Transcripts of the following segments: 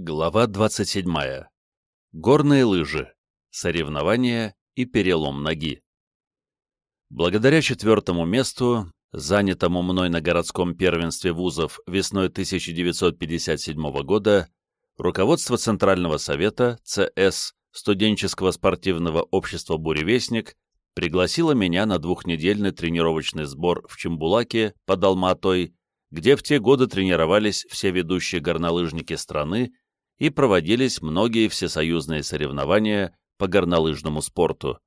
Глава 27. Горные лыжи. Соревнования и перелом ноги. Благодаря четвертому месту, занятому мной на городском первенстве вузов весной 1957 года, руководство Центрального совета ЦС студенческого спортивного общества «Буревестник» пригласило меня на двухнедельный тренировочный сбор в Чембулаке под Алматой, где в те годы тренировались все ведущие горнолыжники страны и проводились многие всесоюзные соревнования по горнолыжному спорту.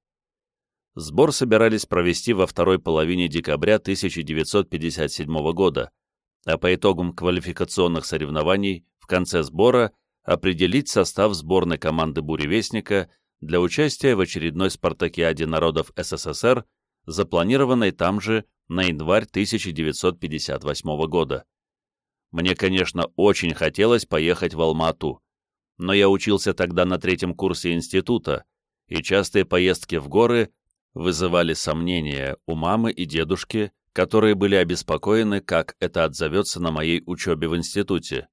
Сбор собирались провести во второй половине декабря 1957 года, а по итогам квалификационных соревнований в конце сбора определить состав сборной команды «Буревестника» для участия в очередной спартакиаде народов СССР, запланированной там же на январь 1958 года. Мне, конечно, очень хотелось поехать в Алма-Ату, но я учился тогда на третьем курсе института, и частые поездки в горы вызывали сомнения у мамы и дедушки, которые были обеспокоены, как это отзовется на моей учебе в институте.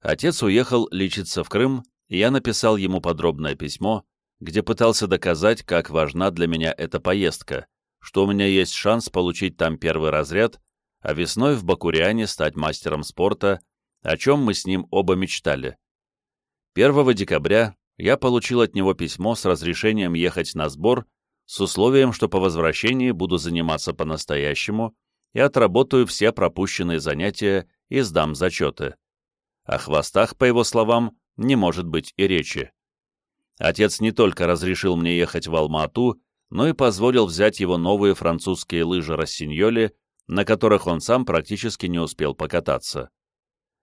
Отец уехал лечиться в Крым, и я написал ему подробное письмо, где пытался доказать, как важна для меня эта поездка, что у меня есть шанс получить там первый разряд а весной в Бакуриане стать мастером спорта, о чем мы с ним оба мечтали. 1 декабря я получил от него письмо с разрешением ехать на сбор с условием, что по возвращении буду заниматься по-настоящему и отработаю все пропущенные занятия и сдам зачеты. О хвостах, по его словам, не может быть и речи. Отец не только разрешил мне ехать в Алма-Ату, но и позволил взять его новые французские лыжи Рассиньоли на которых он сам практически не успел покататься.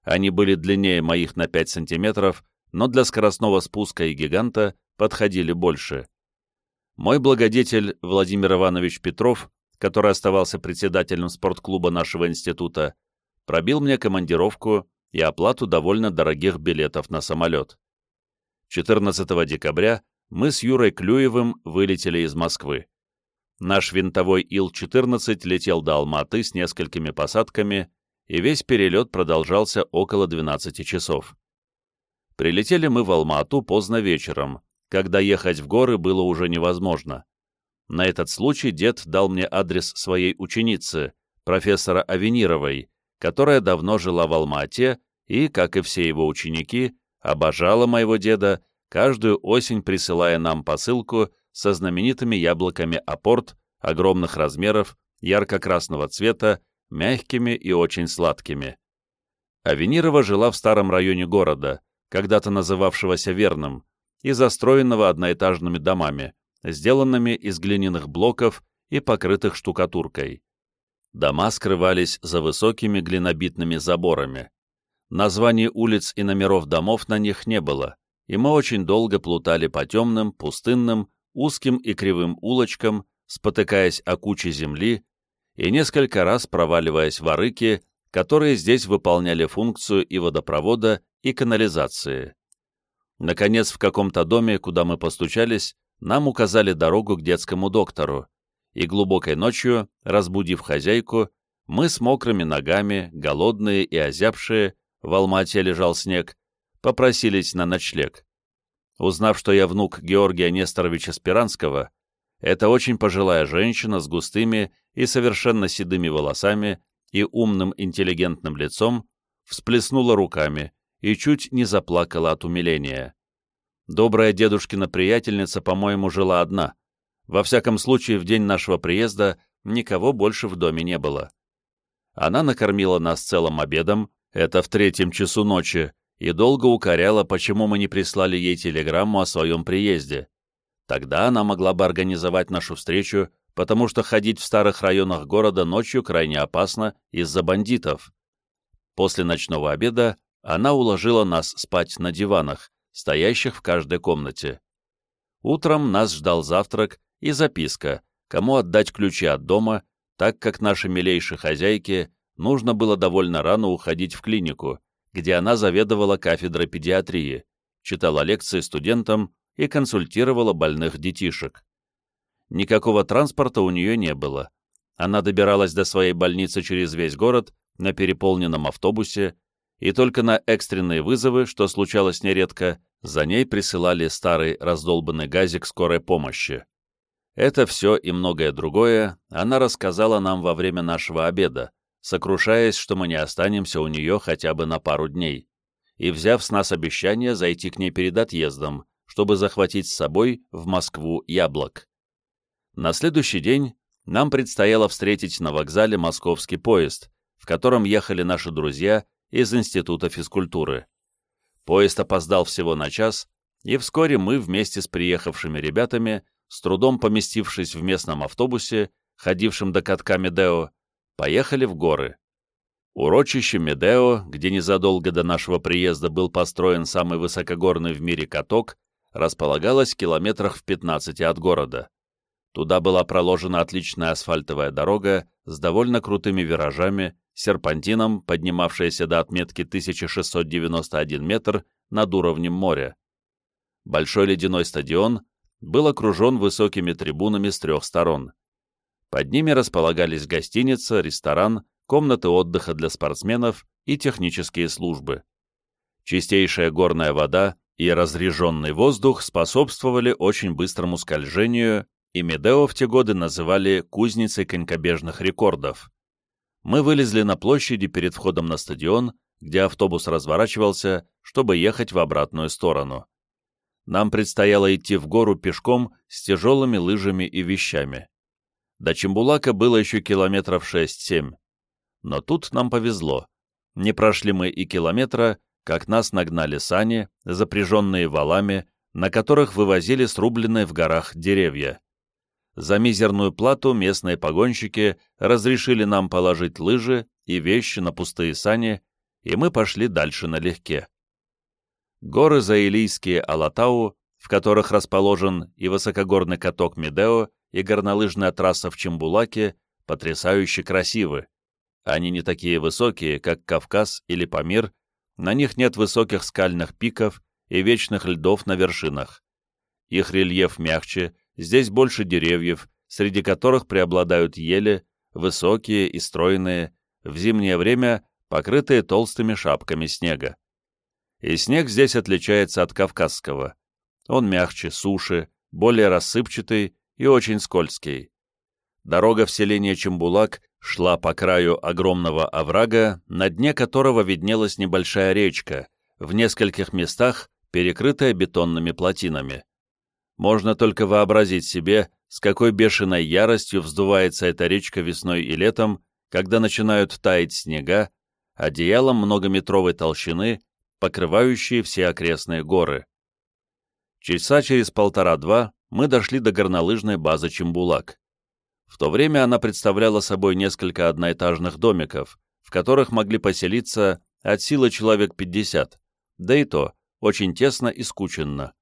Они были длиннее моих на 5 сантиметров, но для скоростного спуска и гиганта подходили больше. Мой благодетель Владимир Иванович Петров, который оставался председателем спортклуба нашего института, пробил мне командировку и оплату довольно дорогих билетов на самолет. 14 декабря мы с Юрой Клюевым вылетели из Москвы. Наш винтовой Ил-14 летел до Алматы с несколькими посадками, и весь перелет продолжался около 12 часов. Прилетели мы в Алмату поздно вечером, когда ехать в горы было уже невозможно. На этот случай дед дал мне адрес своей ученицы, профессора Авенировой, которая давно жила в Алмате и, как и все его ученики, обожала моего деда, каждую осень присылая нам посылку со знаменитыми яблоками апорт огромных размеров, ярко-красного цвета, мягкими и очень сладкими. Авенирова жила в старом районе города, когда-то называвшегося Верным, и застроенного одноэтажными домами, сделанными из глиняных блоков и покрытых штукатуркой. Дома скрывались за высокими глинобитными заборами. Названий улиц и номеров домов на них не было, и мы очень долго плутали по темным, пустынным, узким и кривым улочкам, спотыкаясь о куче земли и несколько раз проваливаясь в арыки, которые здесь выполняли функцию и водопровода, и канализации. Наконец, в каком-то доме, куда мы постучались, нам указали дорогу к детскому доктору, и глубокой ночью, разбудив хозяйку, мы с мокрыми ногами, голодные и озябшие, в Алмате лежал снег, попросились на ночлег. Узнав, что я внук Георгия Несторовича Спиранского, эта очень пожилая женщина с густыми и совершенно седыми волосами и умным интеллигентным лицом всплеснула руками и чуть не заплакала от умиления. Добрая дедушкина приятельница, по-моему, жила одна. Во всяком случае, в день нашего приезда никого больше в доме не было. Она накормила нас целым обедом, это в третьем часу ночи, и долго укоряла, почему мы не прислали ей телеграмму о своем приезде. Тогда она могла бы организовать нашу встречу, потому что ходить в старых районах города ночью крайне опасно из-за бандитов. После ночного обеда она уложила нас спать на диванах, стоящих в каждой комнате. Утром нас ждал завтрак и записка, кому отдать ключи от дома, так как нашей милейшей хозяйке нужно было довольно рано уходить в клинику, где она заведовала кафедрой педиатрии, читала лекции студентам и консультировала больных детишек. Никакого транспорта у нее не было. Она добиралась до своей больницы через весь город на переполненном автобусе, и только на экстренные вызовы, что случалось нередко, за ней присылали старый раздолбанный газик скорой помощи. Это все и многое другое она рассказала нам во время нашего обеда, сокрушаясь, что мы не останемся у нее хотя бы на пару дней, и взяв с нас обещание зайти к ней перед отъездом, чтобы захватить с собой в Москву яблок. На следующий день нам предстояло встретить на вокзале московский поезд, в котором ехали наши друзья из Института физкультуры. Поезд опоздал всего на час, и вскоре мы вместе с приехавшими ребятами, с трудом поместившись в местном автобусе, ходившем до катка Медео, поехали в горы. Урочище Медео, где незадолго до нашего приезда был построен самый высокогорный в мире каток, располагалось в километрах в 15 от города. Туда была проложена отличная асфальтовая дорога с довольно крутыми виражами, серпантином, поднимавшаяся до отметки 1691 метр над уровнем моря. Большой ледяной стадион был окружен высокими трибунами с трех сторон. Под ними располагались гостиница, ресторан, комнаты отдыха для спортсменов и технические службы. Чистейшая горная вода и разреженный воздух способствовали очень быстрому скольжению и Медео в те годы называли «кузницей конькобежных рекордов». Мы вылезли на площади перед входом на стадион, где автобус разворачивался, чтобы ехать в обратную сторону. Нам предстояло идти в гору пешком с тяжелыми лыжами и вещами. До Чембулака было еще километров 6-7. Но тут нам повезло. Не прошли мы и километра, как нас нагнали сани, запряженные валами, на которых вывозили срубленные в горах деревья. За мизерную плату местные погонщики разрешили нам положить лыжи и вещи на пустые сани, и мы пошли дальше налегке. Горы Заилийские Алатау, в которых расположен и высокогорный каток Медео, и горнолыжная трасса в Чембулаке, потрясающе красивы. Они не такие высокие, как Кавказ или Памир, на них нет высоких скальных пиков и вечных льдов на вершинах. Их рельеф мягче, Здесь больше деревьев, среди которых преобладают ели, высокие и стройные, в зимнее время покрытые толстыми шапками снега. И снег здесь отличается от кавказского. Он мягче, суше, более рассыпчатый и очень скользкий. Дорога в селение Чембулак шла по краю огромного оврага, на дне которого виднелась небольшая речка, в нескольких местах перекрытая бетонными плотинами. Можно только вообразить себе, с какой бешеной яростью вздувается эта речка весной и летом, когда начинают таять снега, одеялом многометровой толщины, покрывающие все окрестные горы. Часа через полтора-два мы дошли до горнолыжной базы Чембулак. В то время она представляла собой несколько одноэтажных домиков, в которых могли поселиться от силы человек 50, да и то очень тесно и скученно.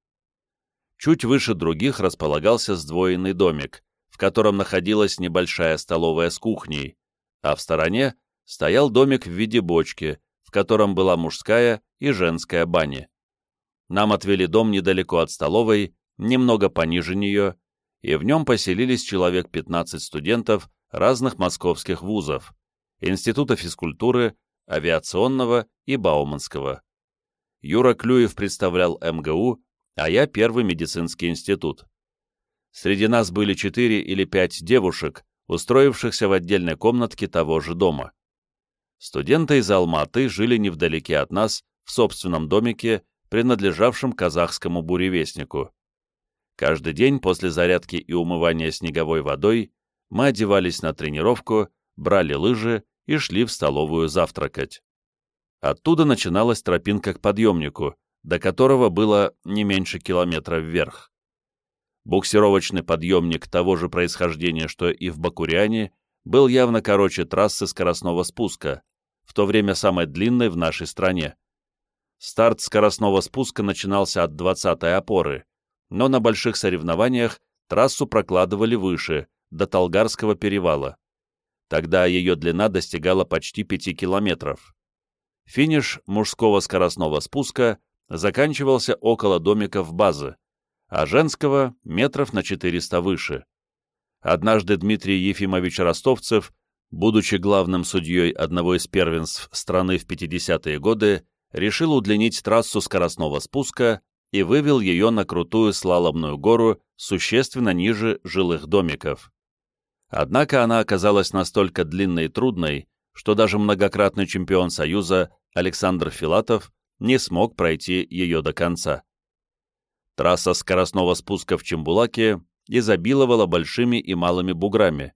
Чуть выше других располагался сдвоенный домик, в котором находилась небольшая столовая с кухней, а в стороне стоял домик в виде бочки, в котором была мужская и женская бани. Нам отвели дом недалеко от столовой, немного пониже нее, и в нем поселились человек 15 студентов разных московских вузов, Института физкультуры, авиационного и Бауманского. Юра Клюев представлял МГУ а я первый медицинский институт. Среди нас были четыре или пять девушек, устроившихся в отдельной комнатке того же дома. Студенты из Алматы жили невдалеке от нас, в собственном домике, принадлежавшем казахскому буревестнику. Каждый день после зарядки и умывания снеговой водой мы одевались на тренировку, брали лыжи и шли в столовую завтракать. Оттуда начиналась тропинка к подъемнику, до которого было не меньше километра вверх. Буксировочный подъемник того же происхождения, что и в Бакуриане, был явно короче трассы скоростного спуска, в то время самой длинной в нашей стране. Старт скоростного спуска начинался от 20-й опоры, но на больших соревнованиях трассу прокладывали выше, до Толгарского перевала. Тогда ее длина достигала почти 5 километров. Финиш мужского скоростного спуска заканчивался около домиков базы, а женского — метров на 400 выше. Однажды Дмитрий Ефимович Ростовцев будучи главным судьей одного из первенств страны в 50-е годы, решил удлинить трассу скоростного спуска и вывел ее на крутую слаломную гору существенно ниже жилых домиков. Однако она оказалась настолько длинной и трудной, что даже многократный чемпион Союза Александр Филатов не смог пройти ее до конца. Трасса скоростного спуска в Чембулаке изобиловала большими и малыми буграми.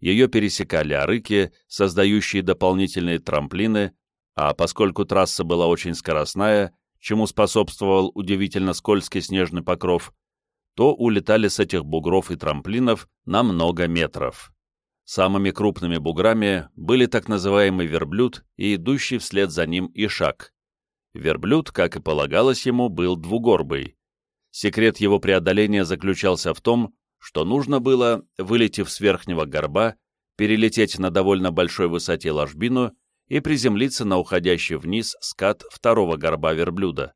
Ее пересекали арыки, создающие дополнительные трамплины, а поскольку трасса была очень скоростная, чему способствовал удивительно скользкий снежный покров, то улетали с этих бугров и трамплинов на много метров. Самыми крупными буграми были так называемый верблюд и идущий вслед за ним ишак. Верблюд, как и полагалось ему, был двугорбый. Секрет его преодоления заключался в том, что нужно было, вылетев с верхнего горба, перелететь на довольно большой высоте ложбину и приземлиться на уходящий вниз скат второго горба верблюда.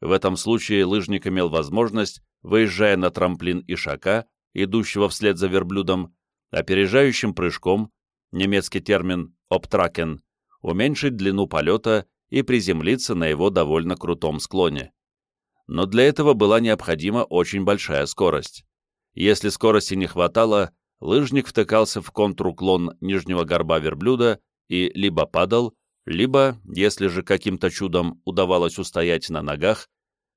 В этом случае лыжник имел возможность, выезжая на трамплин ишака, идущего вслед за верблюдом, опережающим прыжком, немецкий термин «обтракен», уменьшить длину полета и приземлиться на его довольно крутом склоне. Но для этого была необходима очень большая скорость. Если скорости не хватало, лыжник втыкался в контруклон нижнего горба верблюда и либо падал, либо, если же каким-то чудом удавалось устоять на ногах,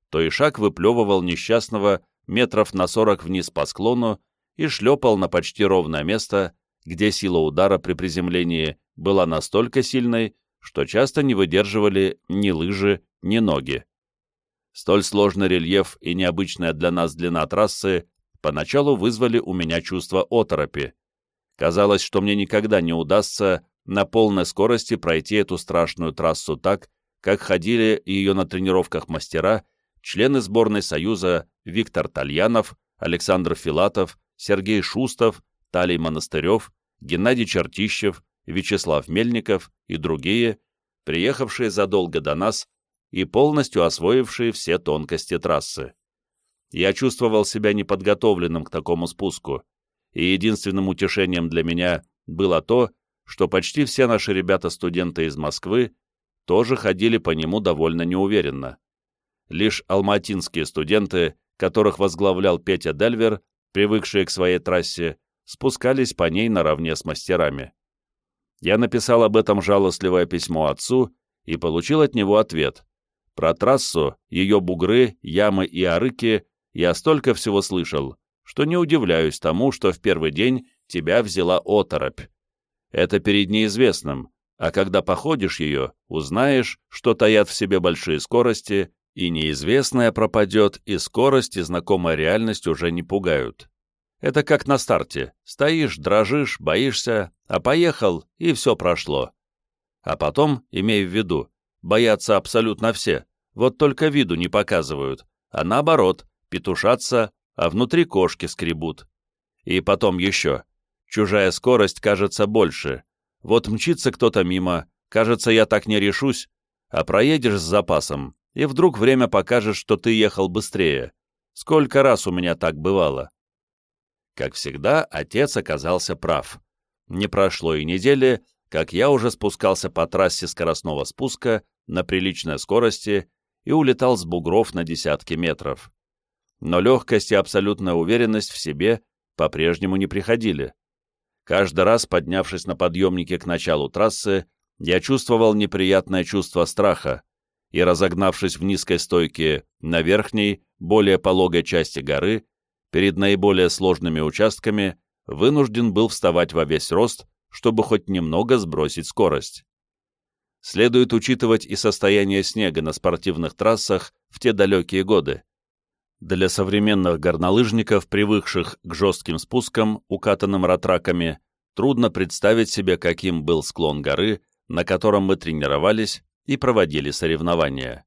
то Ишак выплевывал несчастного метров на сорок вниз по склону и шлепал на почти ровное место, где сила удара при приземлении была настолько сильной, что часто не выдерживали ни лыжи, ни ноги. Столь сложный рельеф и необычная для нас длина трассы поначалу вызвали у меня чувство оторопи. Казалось, что мне никогда не удастся на полной скорости пройти эту страшную трассу так, как ходили ее на тренировках мастера, члены сборной Союза Виктор Тальянов, Александр Филатов, Сергей Шустов, Талий Монастырев, Геннадий Чертищев, Вячеслав Мельников и другие, приехавшие задолго до нас и полностью освоившие все тонкости трассы. Я чувствовал себя неподготовленным к такому спуску, и единственным утешением для меня было то, что почти все наши ребята-студенты из Москвы тоже ходили по нему довольно неуверенно. Лишь алматинские студенты, которых возглавлял Петя Дельвер, привыкшие к своей трассе, спускались по ней наравне с мастерами. Я написал об этом жалостливое письмо отцу и получил от него ответ. Про трассу, ее бугры, ямы и арыки я столько всего слышал, что не удивляюсь тому, что в первый день тебя взяла оторопь. Это перед неизвестным, а когда походишь ее, узнаешь, что таят в себе большие скорости, и неизвестное пропадет, и скорость, и знакомая реальность уже не пугают. Это как на старте. Стоишь, дрожишь, боишься, а поехал, и все прошло. А потом, имей в виду, боятся абсолютно все, вот только виду не показывают, а наоборот, петушатся, а внутри кошки скребут. И потом еще. Чужая скорость кажется больше. Вот мчится кто-то мимо, кажется, я так не решусь, а проедешь с запасом, и вдруг время покажет, что ты ехал быстрее. Сколько раз у меня так бывало. Как всегда, отец оказался прав. Не прошло и недели, как я уже спускался по трассе скоростного спуска на приличной скорости и улетал с бугров на десятки метров. Но легкость и абсолютная уверенность в себе по-прежнему не приходили. Каждый раз, поднявшись на подъемнике к началу трассы, я чувствовал неприятное чувство страха, и, разогнавшись в низкой стойке на верхней, более пологой части горы, перед наиболее сложными участками вынужден был вставать во весь рост, чтобы хоть немного сбросить скорость. Следует учитывать и состояние снега на спортивных трассах в те далекие годы. Для современных горнолыжников, привыкших к жестким спускам, укатанным ратраками, трудно представить себе, каким был склон горы, на котором мы тренировались и проводили соревнования.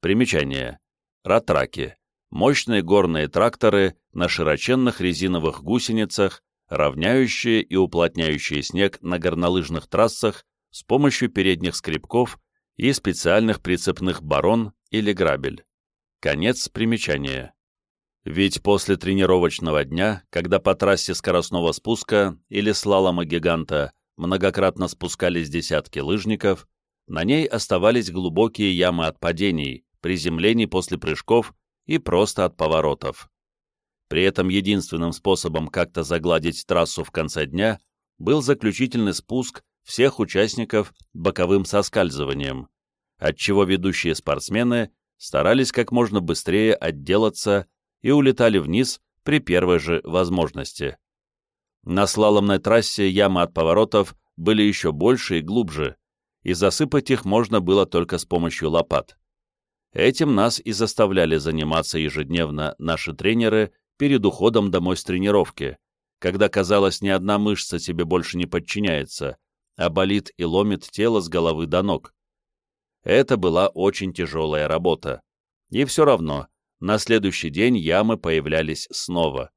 Примечание. Ратраки мощные горные тракторы на широченных резиновых гусеницах, равняющие и уплотняющие снег на горнолыжных трассах с помощью передних скребков и специальных прицепных барон или грабель. Конец примечания. Ведь после тренировочного дня, когда по трассе скоростного спуска или слалома гиганта многократно спускались десятки лыжников, на ней оставались глубокие ямы от падений, приземлений после прыжков и просто от поворотов. При этом единственным способом как-то загладить трассу в конце дня был заключительный спуск всех участников боковым соскальзыванием, отчего ведущие спортсмены старались как можно быстрее отделаться и улетали вниз при первой же возможности. На слаломной трассе ямы от поворотов были еще больше и глубже, и засыпать их можно было только с помощью лопат. Этим нас и заставляли заниматься ежедневно наши тренеры перед уходом домой с тренировки, когда, казалось, ни одна мышца себе больше не подчиняется, а болит и ломит тело с головы до ног. Это была очень тяжелая работа. И все равно, на следующий день ямы появлялись снова.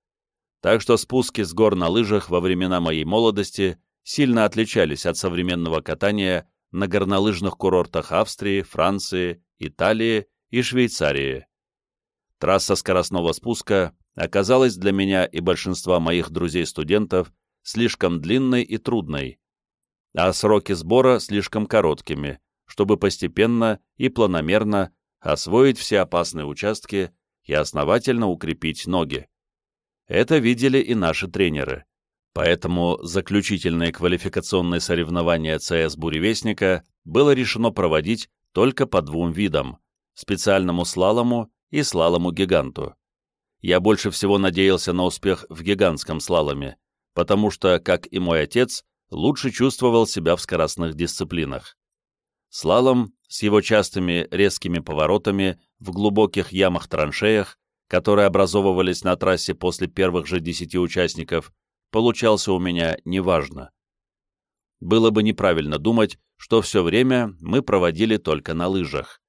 Так что спуски с гор на лыжах во времена моей молодости сильно отличались от современного катания на горнолыжных курортах Австрии, Франции, Италии и Швейцарии. Трасса скоростного спуска оказалась для меня и большинства моих друзей-студентов слишком длинной и трудной, а сроки сбора слишком короткими, чтобы постепенно и планомерно освоить все опасные участки и основательно укрепить ноги. Это видели и наши тренеры. Поэтому заключительные квалификационные соревнования ЦС «Буревестника» было решено проводить только по двум видам – специальному слалому и слалому-гиганту. Я больше всего надеялся на успех в гигантском слаломе, потому что, как и мой отец, лучше чувствовал себя в скоростных дисциплинах. Слалом с его частыми резкими поворотами в глубоких ямах-траншеях, которые образовывались на трассе после первых же десяти участников, получался у меня неважно. Было бы неправильно думать, что все время мы проводили только на лыжах.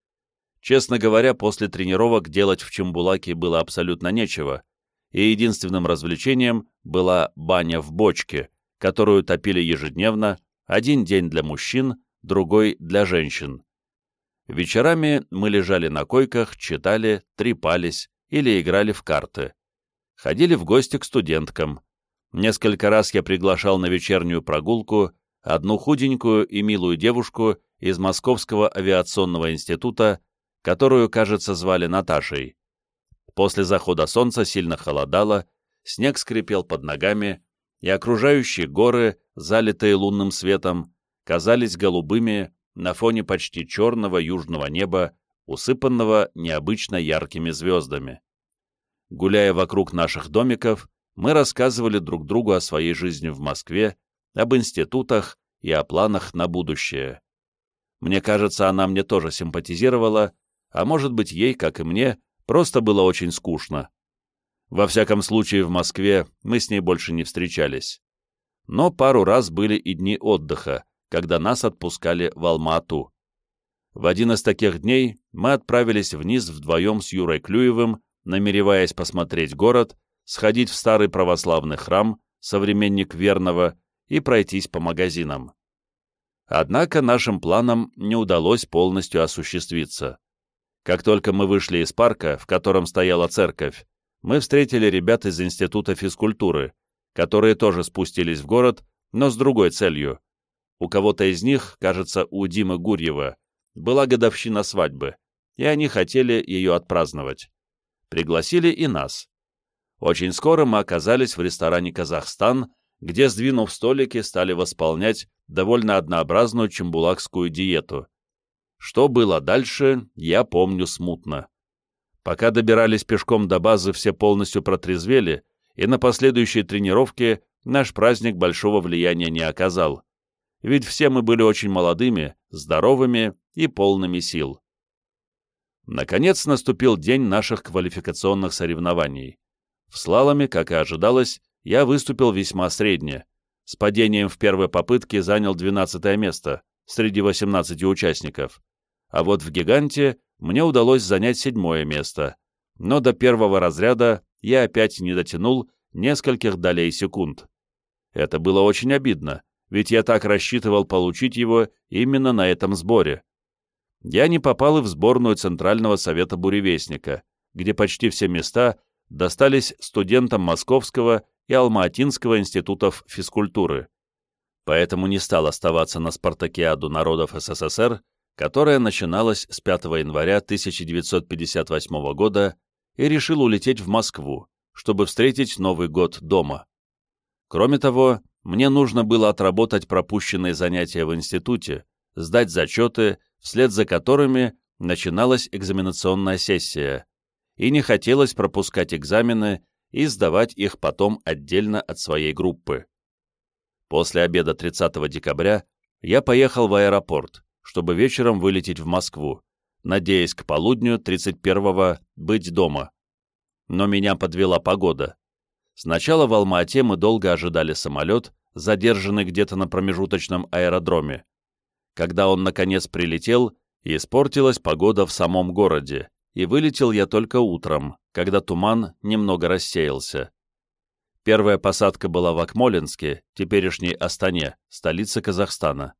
Честно говоря, после тренировок делать в Чембулаке было абсолютно нечего, и единственным развлечением была баня в бочке, которую топили ежедневно, один день для мужчин, другой для женщин. Вечерами мы лежали на койках, читали, трепались или играли в карты. Ходили в гости к студенткам. Несколько раз я приглашал на вечернюю прогулку одну худенькую и милую девушку из Московского авиационного института, которую, кажется, звали Наташей. После захода солнца сильно холодало, снег скрипел под ногами, и окружающие горы, залитые лунным светом, казались голубыми на фоне почти черного южного неба, усыпанного необычно яркими звездами. Гуляя вокруг наших домиков, мы рассказывали друг другу о своей жизни в Москве, об институтах и о планах на будущее. Мне кажется, она мне тоже симпатизировала, а может быть, ей, как и мне, просто было очень скучно. Во всяком случае, в Москве мы с ней больше не встречались. Но пару раз были и дни отдыха, когда нас отпускали в Алма-Ату. В один из таких дней мы отправились вниз вдвоем с Юрой Клюевым, намереваясь посмотреть город, сходить в старый православный храм, современник Верного, и пройтись по магазинам. Однако нашим планам не удалось полностью осуществиться. Как только мы вышли из парка, в котором стояла церковь, мы встретили ребят из Института физкультуры, которые тоже спустились в город, но с другой целью у кого-то из них, кажется, у Димы Гурьева, была годовщина свадьбы, и они хотели ее отпраздновать. Пригласили и нас. Очень скоро мы оказались в ресторане «Казахстан», где, сдвинув столики, стали восполнять довольно однообразную чембулакскую диету. Что было дальше, я помню смутно. Пока добирались пешком до базы, все полностью протрезвели, и на последующей тренировке наш праздник большого влияния не оказал ведь все мы были очень молодыми, здоровыми и полными сил. Наконец наступил день наших квалификационных соревнований. В слаломе, как и ожидалось, я выступил весьма средне. С падением в первой попытке занял 12 место среди 18 участников. А вот в «Гиганте» мне удалось занять седьмое место, но до первого разряда я опять не дотянул нескольких долей секунд. Это было очень обидно, ведь я так рассчитывал получить его именно на этом сборе. Я не попал и в сборную Центрального совета буревестника, где почти все места достались студентам Московского и Алма-Атинского институтов физкультуры. поэтому не стал оставаться на спартакиаду народов СССР, которая начиналась с 5 января 1958 года, и решил улететь в Москву, чтобы встретить Новый год дома. Кроме того, мне нужно было отработать пропущенные занятия в институте, сдать зачеты, вслед за которыми начиналась экзаменационная сессия, и не хотелось пропускать экзамены и сдавать их потом отдельно от своей группы. После обеда 30 декабря я поехал в аэропорт, чтобы вечером вылететь в Москву, надеясь к полудню 31-го быть дома. Но меня подвела погода. Сначала в Алма-Ате мы долго ожидали самолет, задержанный где-то на промежуточном аэродроме. Когда он, наконец, прилетел, испортилась погода в самом городе, и вылетел я только утром, когда туман немного рассеялся. Первая посадка была в Акмолинске, теперешней Астане, столице Казахстана.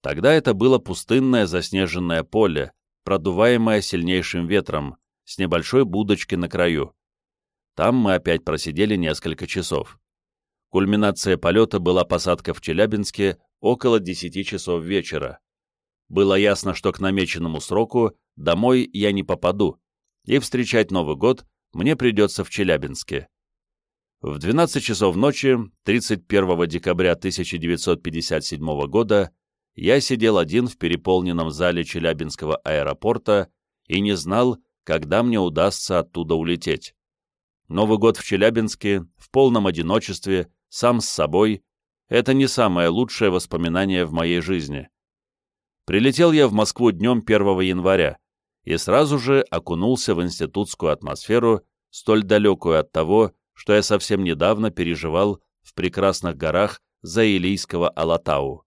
Тогда это было пустынное заснеженное поле, продуваемое сильнейшим ветром, с небольшой будочкой на краю. Там мы опять просидели несколько часов. Кульминация полета была посадка в Челябинске около 10 часов вечера. Было ясно, что к намеченному сроку домой я не попаду, и встречать Новый год мне придется в Челябинске. В 12 часов ночи 31 декабря 1957 года я сидел один в переполненном зале Челябинского аэропорта и не знал, когда мне удастся оттуда улететь. Новый год в Челябинске, в полном одиночестве, сам с собой — это не самое лучшее воспоминание в моей жизни. Прилетел я в Москву днем 1 января и сразу же окунулся в институтскую атмосферу, столь далекую от того, что я совсем недавно переживал в прекрасных горах Заилийского Алатау.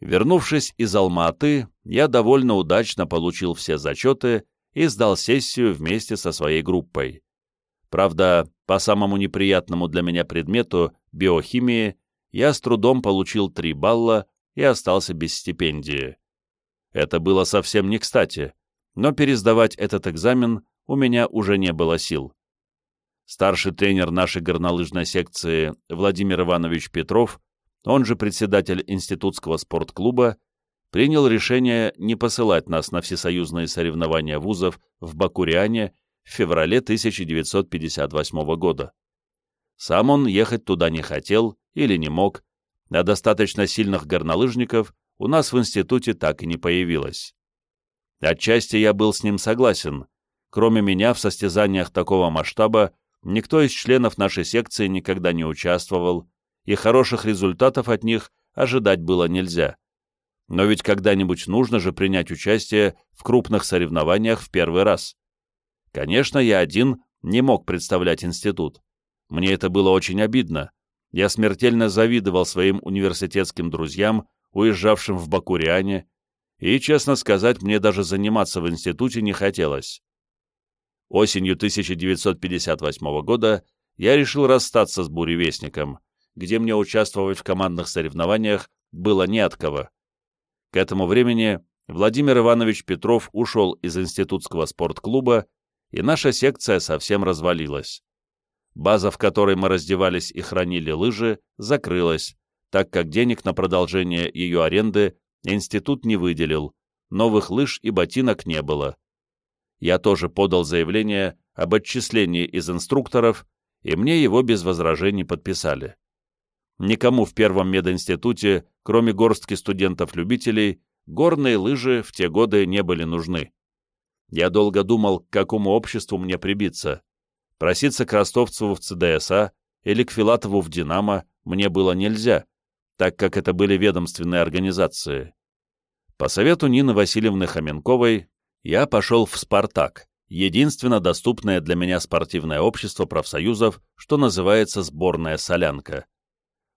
Вернувшись из Алма-Аты, я довольно удачно получил все зачеты и сдал сессию вместе со своей группой. Правда, по самому неприятному для меня предмету, биохимии, я с трудом получил 3 балла и остался без стипендии. Это было совсем не кстати, но пересдавать этот экзамен у меня уже не было сил. Старший тренер нашей горнолыжной секции Владимир Иванович Петров, он же председатель институтского спортклуба, принял решение не посылать нас на всесоюзные соревнования вузов в Бакуриане в феврале 1958 года. Сам он ехать туда не хотел или не мог, а достаточно сильных горнолыжников у нас в институте так и не появилось. Отчасти я был с ним согласен. Кроме меня в состязаниях такого масштаба никто из членов нашей секции никогда не участвовал, и хороших результатов от них ожидать было нельзя. Но ведь когда-нибудь нужно же принять участие в крупных соревнованиях в первый раз. Конечно, я один не мог представлять институт. Мне это было очень обидно, я смертельно завидовал своим университетским друзьям, уезжавшим в Бакуриане, и, честно сказать, мне даже заниматься в институте не хотелось. Осенью 1958 года я решил расстаться с буревестником, где мне участвовать в командных соревнованиях было не от кого. К этому времени Владимир Иванович Петров ушел из институтского спортклуба, и наша секция совсем развалилась. База, в которой мы раздевались и хранили лыжи, закрылась, так как денег на продолжение ее аренды институт не выделил, новых лыж и ботинок не было. Я тоже подал заявление об отчислении из инструкторов, и мне его без возражений подписали. Никому в первом мединституте, кроме горстки студентов-любителей, горные лыжи в те годы не были нужны. Я долго думал, к какому обществу мне прибиться. Проситься к Ростовцеву в ЦДСА или к Филатову в «Динамо» мне было нельзя, так как это были ведомственные организации. По совету Нины Васильевны Хоменковой я пошел в «Спартак», единственно доступное для меня спортивное общество профсоюзов, что называется «Сборная солянка».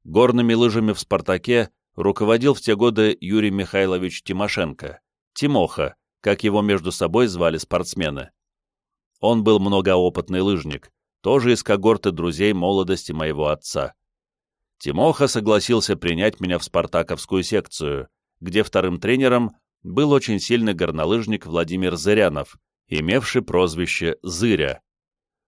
Горными лыжами в «Спартаке» руководил в те годы Юрий Михайлович Тимошенко, Тимоха, как его между собой звали спортсмены. Он был многоопытный лыжник, тоже из когорты друзей молодости моего отца. Тимоха согласился принять меня в спартаковскую секцию, где вторым тренером был очень сильный горнолыжник Владимир Зырянов, имевший прозвище «Зыря».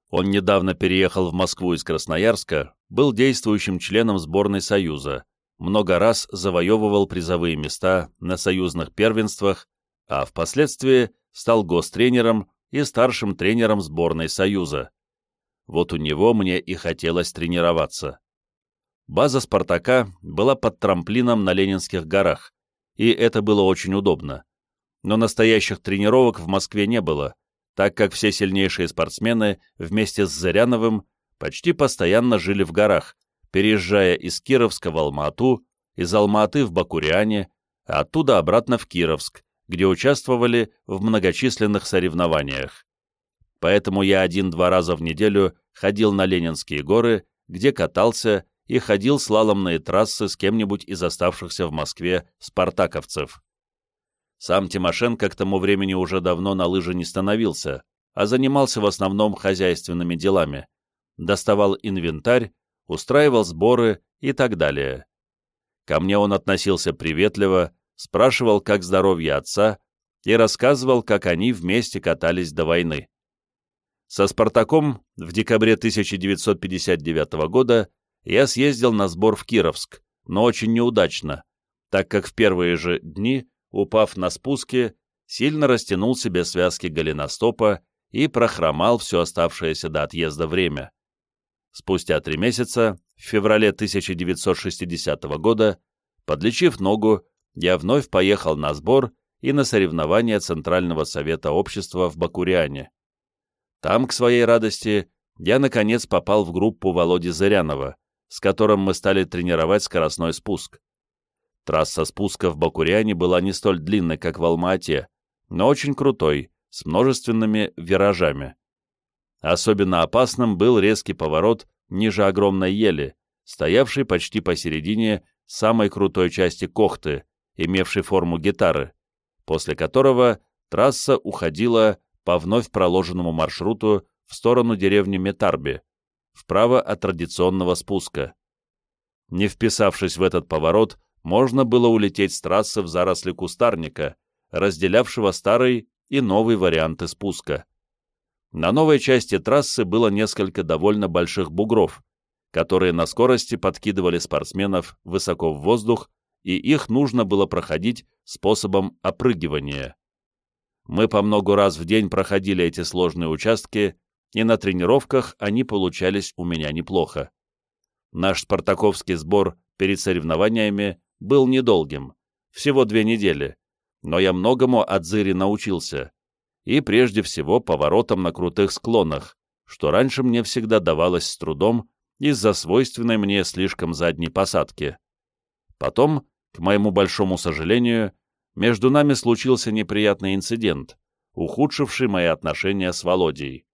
Он недавно переехал в Москву из Красноярска, был действующим членом сборной Союза, много раз завоевывал призовые места на союзных первенствах, а впоследствии стал гостренером и старшим тренером сборной Союза. Вот у него мне и хотелось тренироваться. База «Спартака» была под трамплином на Ленинских горах, и это было очень удобно. Но настоящих тренировок в Москве не было, так как все сильнейшие спортсмены вместе с Зыряновым почти постоянно жили в горах, переезжая из Кировска в Алма-Ату, из Алма-Аты в Бакуриане, а оттуда обратно в Кировск, где участвовали в многочисленных соревнованиях. Поэтому я один-два раза в неделю ходил на Ленинские горы, где катался и ходил слаломные трассы с кем-нибудь из оставшихся в Москве спартаковцев. Сам Тимошенко к тому времени уже давно на лыжи не становился, а занимался в основном хозяйственными делами. Доставал инвентарь, устраивал сборы и так далее. Ко мне он относился приветливо, спрашивал, как здоровье отца, и рассказывал, как они вместе катались до войны. Со «Спартаком» в декабре 1959 года я съездил на сбор в Кировск, но очень неудачно, так как в первые же дни упав на спуске, сильно растянул себе связки голеностопа и прохромал все оставшееся до отъезда время. Спустя три месяца, в феврале 1960 года, подлечив ногу, я вновь поехал на сбор и на соревнования Центрального совета общества в Бакуриане. Там, к своей радости, я, наконец, попал в группу Володи Зырянова, с которым мы стали тренировать скоростной спуск. Трасса спуска в Бакуриане была не столь длинной, как в Алма-Ате, но очень крутой, с множественными виражами. Особенно опасным был резкий поворот ниже огромной ели, стоявшей почти посередине самой крутой части кохты, имевшей форму гитары, после которого трасса уходила по вновь проложенному маршруту в сторону деревни Метарби, вправо от традиционного спуска. Не вписавшись в этот поворот, можно было улететь с трассы в заросли кустарника, разделявшего старый и новый варианты спуска. На новой части трассы было несколько довольно больших бугров, которые на скорости подкидывали спортсменов высоко в воздух, и их нужно было проходить способом опрыгивания. Мы по много раз в день проходили эти сложные участки, и на тренировках они получались у меня неплохо. Наш спартаковский сбор перед соревнованиями был недолгим, всего две недели, но я многому от Зыри научился, и прежде всего поворотам на крутых склонах, что раньше мне всегда давалось с трудом из-за свойственной мне слишком задней посадки. Потом, к моему большому сожалению, между нами случился неприятный инцидент, ухудшивший мои отношения с Володей.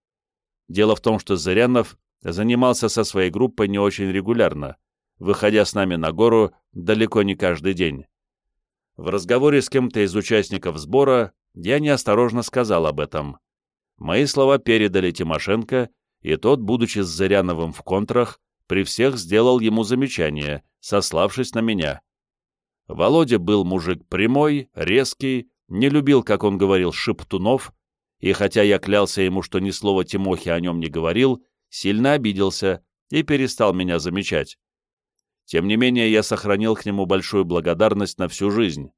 Дело в том, что Зырянов занимался со своей группой не очень регулярно, выходя с нами на гору далеко не каждый день. В разговоре с кем-то из участников сбора я неосторожно сказал об этом. Мои слова передали Тимошенко, и тот, будучи с Зыряновым в контрах, при всех сделал ему замечание, сославшись на меня. Володя был мужик прямой, резкий, не любил, как он говорил, шептунов, и хотя я клялся ему, что ни слова Тимохи о нем не говорил, сильно обиделся и перестал меня замечать. Тем не менее, я сохранил к нему большую благодарность на всю жизнь.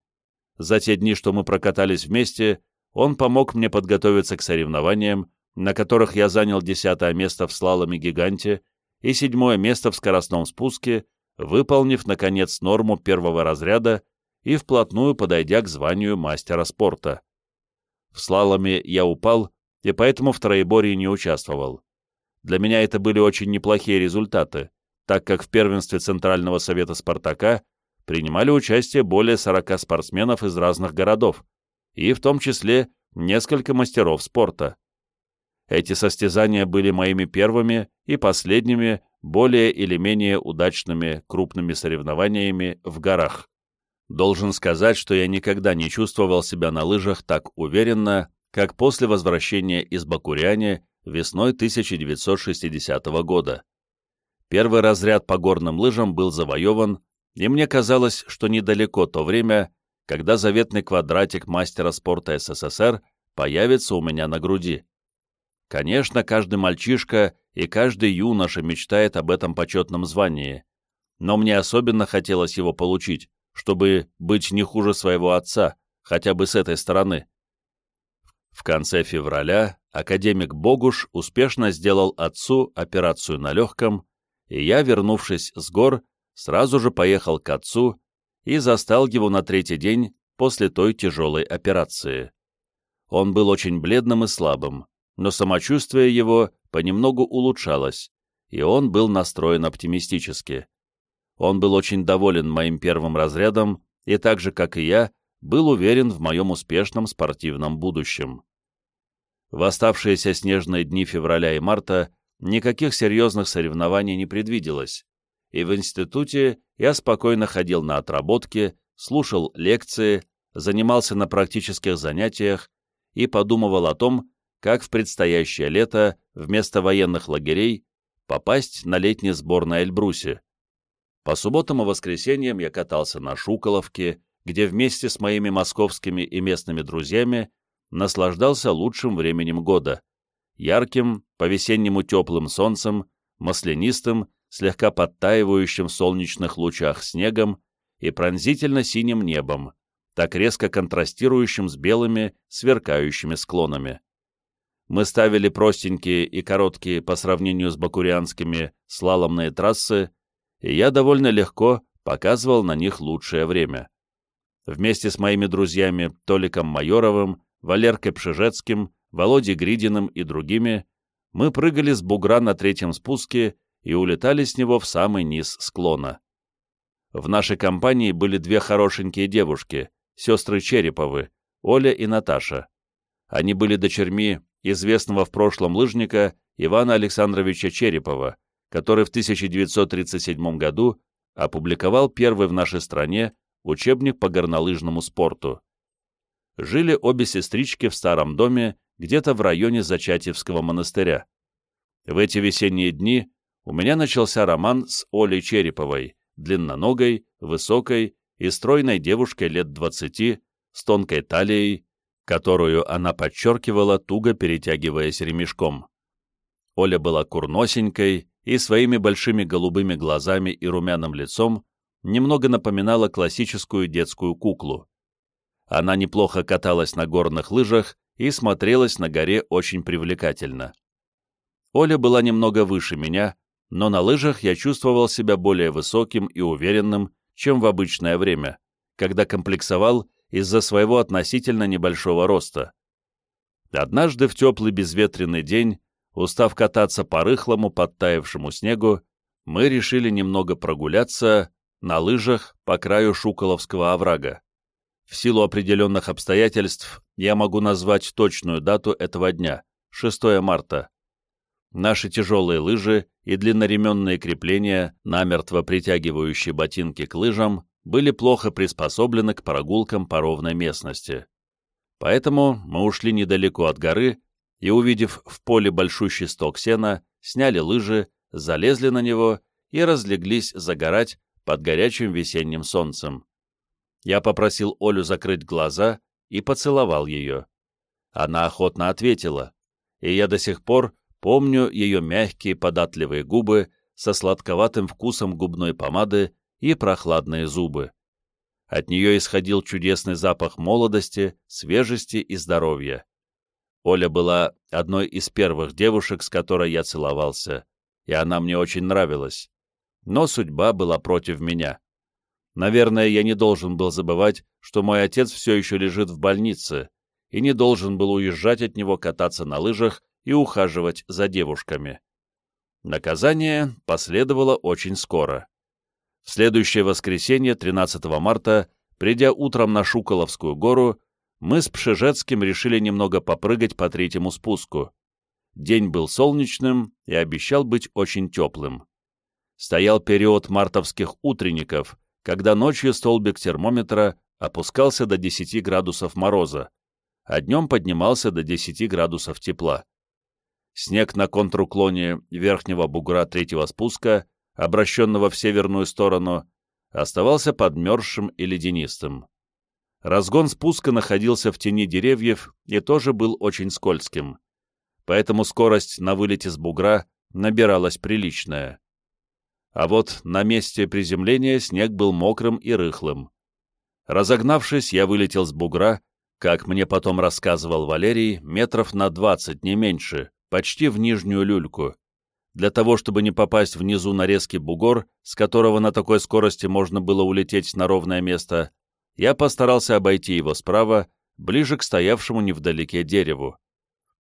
За те дни, что мы прокатались вместе, он помог мне подготовиться к соревнованиям, на которых я занял десятое место в слаломе-гиганте и седьмое место в скоростном спуске, выполнив, наконец, норму первого разряда и вплотную подойдя к званию мастера спорта. В слаломе я упал, и поэтому в троеборье не участвовал. Для меня это были очень неплохие результаты, так как в первенстве Центрального совета «Спартака» принимали участие более 40 спортсменов из разных городов, и в том числе несколько мастеров спорта. Эти состязания были моими первыми и последними более или менее удачными крупными соревнованиями в горах. Должен сказать, что я никогда не чувствовал себя на лыжах так уверенно, как после возвращения из Бакуряне весной 1960 года. Первый разряд по горным лыжам был завоеван, и мне казалось, что недалеко то время, когда заветный квадратик мастера спорта СССР появится у меня на груди. Конечно, каждый мальчишка и каждый юноша мечтает об этом почетном звании, но мне особенно хотелось его получить, чтобы быть не хуже своего отца, хотя бы с этой стороны. В конце февраля академик Богуш успешно сделал отцу операцию на легком, и я, вернувшись с гор, сразу же поехал к отцу и застал его на третий день после той тяжелой операции. Он был очень бледным и слабым, но самочувствие его понемногу улучшалось, и он был настроен оптимистически. Он был очень доволен моим первым разрядом и так же, как и я, был уверен в моем успешном спортивном будущем. В оставшиеся снежные дни февраля и марта никаких серьезных соревнований не предвиделось, и в институте я спокойно ходил на отработки, слушал лекции, занимался на практических занятиях и подумывал о том, как в предстоящее лето вместо военных лагерей попасть на летний сбор на Эльбрусе. По субботам и воскресеньям я катался на Шуколовке, где вместе с моими московскими и местными друзьями наслаждался лучшим временем года, ярким, по-весеннему теплым солнцем, маслянистым, слегка подтаивающим в солнечных лучах снегом и пронзительно-синим небом, так резко контрастирующим с белыми, сверкающими склонами. Мы ставили простенькие и короткие по сравнению с бакурианскими слаломные трассы, и я довольно легко показывал на них лучшее время. Вместе с моими друзьями Толиком Майоровым, Валеркой Пшижецким, Володей Гридиным и другими мы прыгали с бугра на третьем спуске и улетали с него в самый низ склона. В нашей компании были две хорошенькие девушки, сестры Череповы, Оля и Наташа. Они были дочерьми известного в прошлом лыжника Ивана Александровича Черепова, который в 1937 году опубликовал первый в нашей стране учебник по горнолыжному спорту. Жили обе сестрички в старом доме где-то в районе Зачатьевского монастыря. В эти весенние дни у меня начался роман с Олей Череповой, длинноногой, высокой и стройной девушкой лет двадцати, с тонкой талией, которую она подчеркивала, туго перетягиваясь ремешком. Оля была курносенькой и своими большими голубыми глазами и румяным лицом немного напоминала классическую детскую куклу. Она неплохо каталась на горных лыжах и смотрелась на горе очень привлекательно. Оля была немного выше меня, но на лыжах я чувствовал себя более высоким и уверенным, чем в обычное время, когда комплексовал из-за своего относительно небольшого роста. Однажды в теплый безветренный день, устав кататься по рыхлому подтаявшему снегу, мы решили немного прогуляться на лыжах по краю Шуколовского оврага. В силу определенных обстоятельств я могу назвать точную дату этого дня — 6 марта. Наши тяжелые лыжи и длинноременные крепления, намертво притягивающие ботинки к лыжам, были плохо приспособлены к прогулкам по ровной местности. Поэтому мы ушли недалеко от горы и, увидев в поле большущий сток сена, сняли лыжи, залезли на него и разлеглись загорать под горячим весенним солнцем. Я попросил Олю закрыть глаза и поцеловал ее. Она охотно ответила, и я до сих пор помню ее мягкие податливые губы со сладковатым вкусом губной помады и прохладные зубы. От нее исходил чудесный запах молодости, свежести и здоровья. Оля была одной из первых девушек, с которой я целовался, и она мне очень нравилась. Но судьба была против меня. Наверное, я не должен был забывать, что мой отец все еще лежит в больнице, и не должен был уезжать от него кататься на лыжах и ухаживать за девушками. Наказание последовало очень скоро. В следующее воскресенье, 13 марта, придя утром на Шуколовскую гору, мы с Пшежецким решили немного попрыгать по третьему спуску. День был солнечным и обещал быть очень теплым. Стоял период мартовских утренников, когда ночью столбик термометра опускался до 10 градусов мороза, а днем поднимался до 10 градусов тепла. Снег на контруклоне верхнего бугра третьего спуска обращенного в северную сторону, оставался подмерзшим и ледянистым. Разгон спуска находился в тени деревьев и тоже был очень скользким, поэтому скорость на вылете с бугра набиралась приличная. а вот на месте приземления снег был мокрым и рыхлым. Разогнавшись, я вылетел с бугра, как мне потом рассказывал Валерий, метров на двадцать, не меньше, почти в нижнюю люльку. Для того, чтобы не попасть внизу на резкий бугор, с которого на такой скорости можно было улететь на ровное место, я постарался обойти его справа, ближе к стоявшему невдалеке дереву.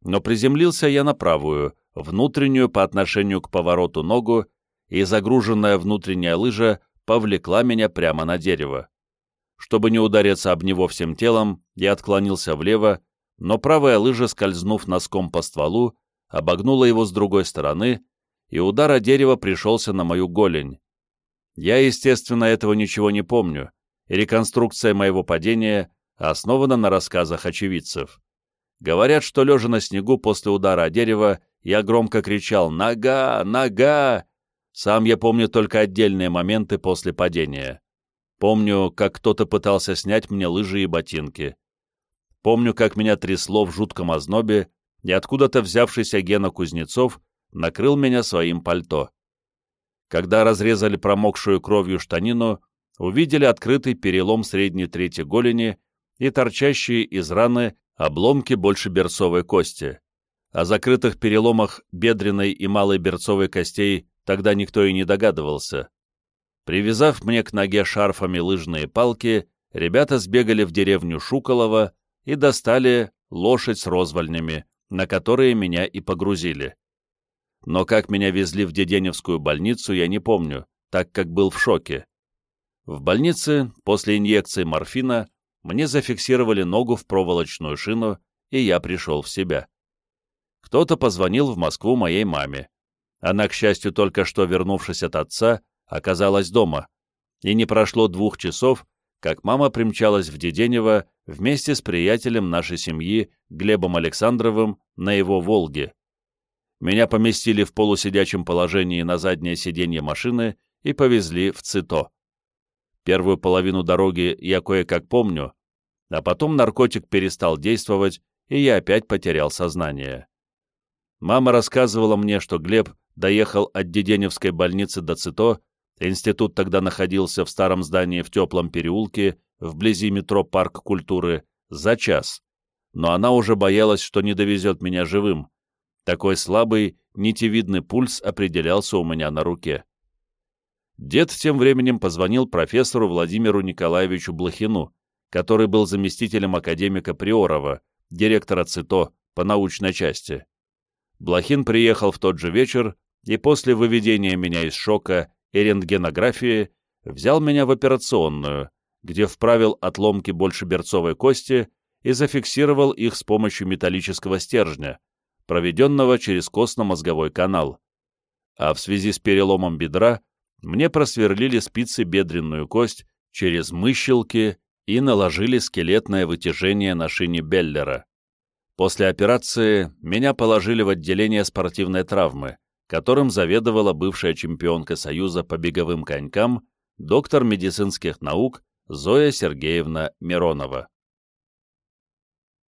Но приземлился я на правую, внутреннюю по отношению к повороту ногу, и загруженная внутренняя лыжа повлекла меня прямо на дерево. Чтобы не удариться об него всем телом, я отклонился влево, но правая лыжа, скользнув носком по стволу, обогнула его с другой стороны, и удар о дерево пришелся на мою голень. Я, естественно, этого ничего не помню, и реконструкция моего падения основана на рассказах очевидцев. Говорят, что, лежа на снегу после удара о дерево, я громко кричал «Нога! Нога!». Сам я помню только отдельные моменты после падения. Помню, как кто-то пытался снять мне лыжи и ботинки. Помню, как меня трясло в жутком ознобе, и откуда-то взявшийся Гена Кузнецов накрыл меня своим пальто. Когда разрезали промокшую кровью штанину, увидели открытый перелом средней трети голени и торчащие из раны обломки большеберцовой кости. О закрытых переломах бедренной и малой берцовой костей тогда никто и не догадывался. Привязав мне к ноге шарфами лыжные палки, ребята сбегали в деревню Шуколова и достали лошадь с розвальнями, на которые меня и погрузили. Но как меня везли в Деденевскую больницу, я не помню, так как был в шоке. В больнице, после инъекции морфина, мне зафиксировали ногу в проволочную шину, и я пришел в себя. Кто-то позвонил в Москву моей маме. Она, к счастью, только что вернувшись от отца, оказалась дома, и не прошло двух часов, как мама примчалась в Деденево вместе с приятелем нашей семьи Глебом Александровым на его «Волге». Меня поместили в полусидячем положении на заднее сиденье машины и повезли в ЦИТО. Первую половину дороги я кое-как помню, а потом наркотик перестал действовать, и я опять потерял сознание. Мама рассказывала мне, что Глеб доехал от Деденевской больницы до ЦИТО Институт тогда находился в старом здании в теплом переулке, вблизи метро Парк культуры, за час. Но она уже боялась, что не довезет меня живым. Такой слабый, нитевидный пульс определялся у меня на руке. Дед тем временем позвонил профессору Владимиру Николаевичу Блохину, который был заместителем академика Приорова, директора ЦИТО по научной части. Блохин приехал в тот же вечер и после выведения меня из шока и рентгенографии взял меня в операционную, где вправил отломки большеберцовой кости и зафиксировал их с помощью металлического стержня, проведенного через костно-мозговой канал. А в связи с переломом бедра мне просверлили спицы бедренную кость через мыщелки и наложили скелетное вытяжение на шине Беллера. После операции меня положили в отделение спортивной травмы, которым заведовала бывшая чемпионка Союза по беговым конькам, доктор медицинских наук Зоя Сергеевна Миронова.